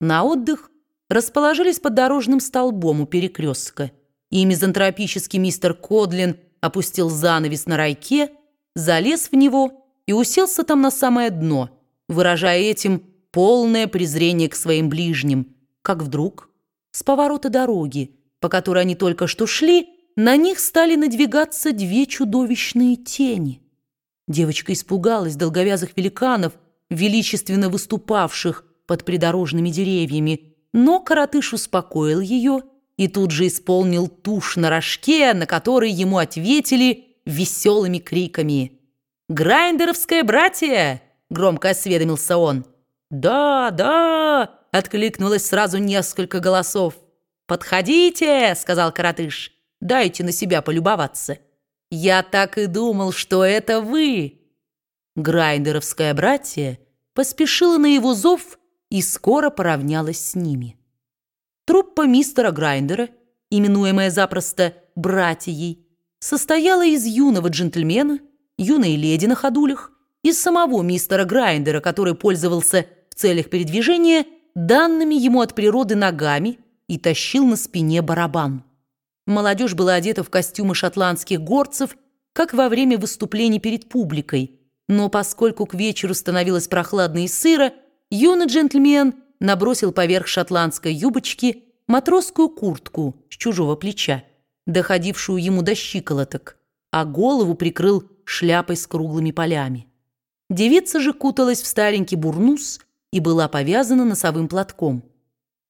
На отдых расположились под дорожным столбом у перекрестка, и мизантропический мистер Кодлин опустил занавес на райке, залез в него и уселся там на самое дно, выражая этим полное презрение к своим ближним, как вдруг с поворота дороги, по которой они только что шли, на них стали надвигаться две чудовищные тени. Девочка испугалась долговязых великанов, величественно выступавших под придорожными деревьями, но коротыш успокоил ее и тут же исполнил тушь на рожке, на который ему ответили веселыми криками. «Грайндеровское братье!» — громко осведомился он. «Да, да!» — откликнулось сразу несколько голосов. «Подходите!» — сказал коротыш. «Дайте на себя полюбоваться». «Я так и думал, что это вы!» Грайндеровская братия поспешило на его зов и скоро поравнялась с ними. Труппа мистера Грайндера, именуемая запросто «братией», состояла из юного джентльмена, юной леди на ходулях и самого мистера Грайндера, который пользовался в целях передвижения данными ему от природы ногами и тащил на спине барабан. Молодежь была одета в костюмы шотландских горцев, как во время выступлений перед публикой, но поскольку к вечеру становилось прохладно и сыро, юный джентльмен набросил поверх шотландской юбочки матросскую куртку с чужого плеча, доходившую ему до щиколоток, а голову прикрыл шляпой с круглыми полями. Девица же куталась в старенький бурнус и была повязана носовым платком.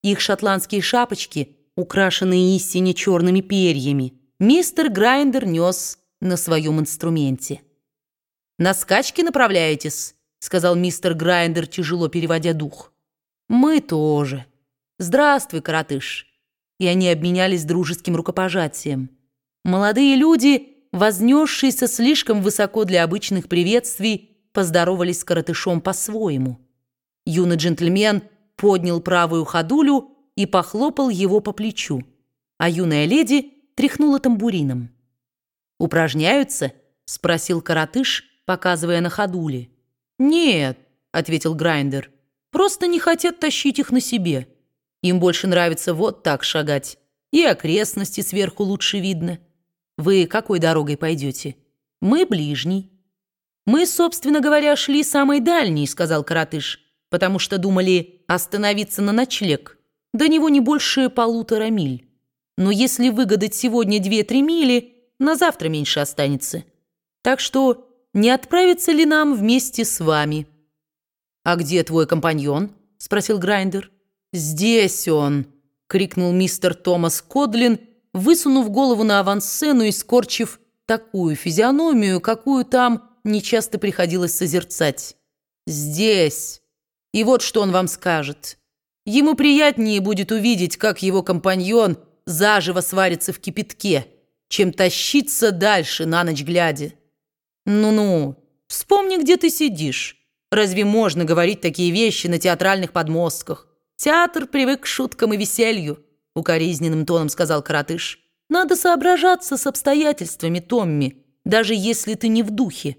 Их шотландские шапочки, украшенные иссиня-черными перьями, мистер Грайндер нес на своем инструменте. «На скачки направляетесь?» — сказал мистер Грайндер, тяжело переводя дух. «Мы тоже. Здравствуй, коротыш». И они обменялись дружеским рукопожатием. Молодые люди, вознесшиеся слишком высоко для обычных приветствий, поздоровались с коротышом по-своему. Юный джентльмен поднял правую ходулю и похлопал его по плечу, а юная леди тряхнула тамбурином. «Упражняются?» — спросил коротыш, показывая на ходули. «Нет», — ответил Грайндер, — «просто не хотят тащить их на себе. Им больше нравится вот так шагать, и окрестности сверху лучше видно. Вы какой дорогой пойдете? Мы ближней». «Мы, собственно говоря, шли самой дальней», — сказал коротыш, «потому что думали остановиться на ночлег. До него не больше полутора миль. Но если выгадать сегодня две-три мили, на завтра меньше останется. Так что не отправиться ли нам вместе с вами?» «А где твой компаньон?» — спросил Грайндер. «Здесь он!» — крикнул мистер Томас Кодлин, высунув голову на авансцену и скорчив такую физиономию, какую там нечасто приходилось созерцать. «Здесь!» И вот что он вам скажет. Ему приятнее будет увидеть, как его компаньон заживо сварится в кипятке, чем тащиться дальше на ночь глядя. «Ну-ну, вспомни, где ты сидишь. Разве можно говорить такие вещи на театральных подмостках? Театр привык к шуткам и веселью», — укоризненным тоном сказал Каратыш. «Надо соображаться с обстоятельствами, Томми, даже если ты не в духе».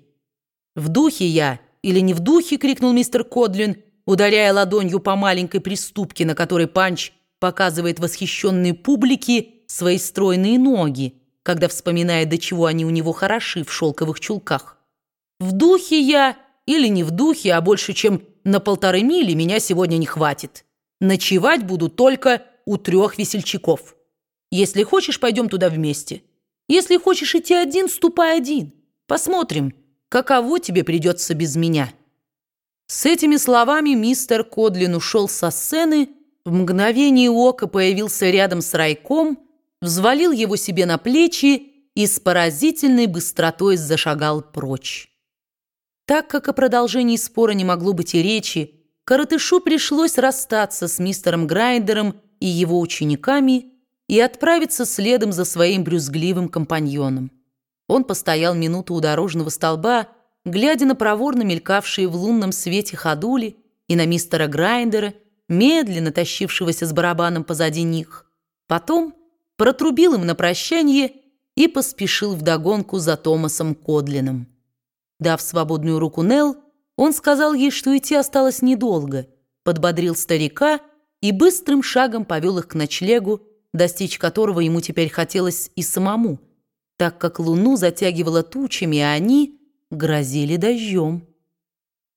«В духе я или не в духе?» — крикнул мистер Кодлин, ударяя ладонью по маленькой приступке, на которой Панч показывает восхищенной публике свои стройные ноги когда вспоминает, до чего они у него хороши в шелковых чулках. В духе я или не в духе, а больше, чем на полторы мили меня сегодня не хватит. Ночевать буду только у трех весельчаков. Если хочешь, пойдем туда вместе. Если хочешь идти один, ступай один. Посмотрим, каково тебе придется без меня». С этими словами мистер Кодлин ушел со сцены, в мгновение ока появился рядом с райком взвалил его себе на плечи и с поразительной быстротой зашагал прочь. Так как о продолжении спора не могло быть и речи, Коротышу пришлось расстаться с мистером Грайндером и его учениками и отправиться следом за своим брюзгливым компаньоном. Он постоял минуту у дорожного столба, глядя на проворно мелькавшие в лунном свете ходули и на мистера Грайндера, медленно тащившегося с барабаном позади них. Потом протрубил им на прощание и поспешил вдогонку за Томасом Кодлином. Дав свободную руку Нелл, он сказал ей, что идти осталось недолго, подбодрил старика и быстрым шагом повел их к ночлегу, достичь которого ему теперь хотелось и самому, так как луну затягивало тучами, а они грозили дождем.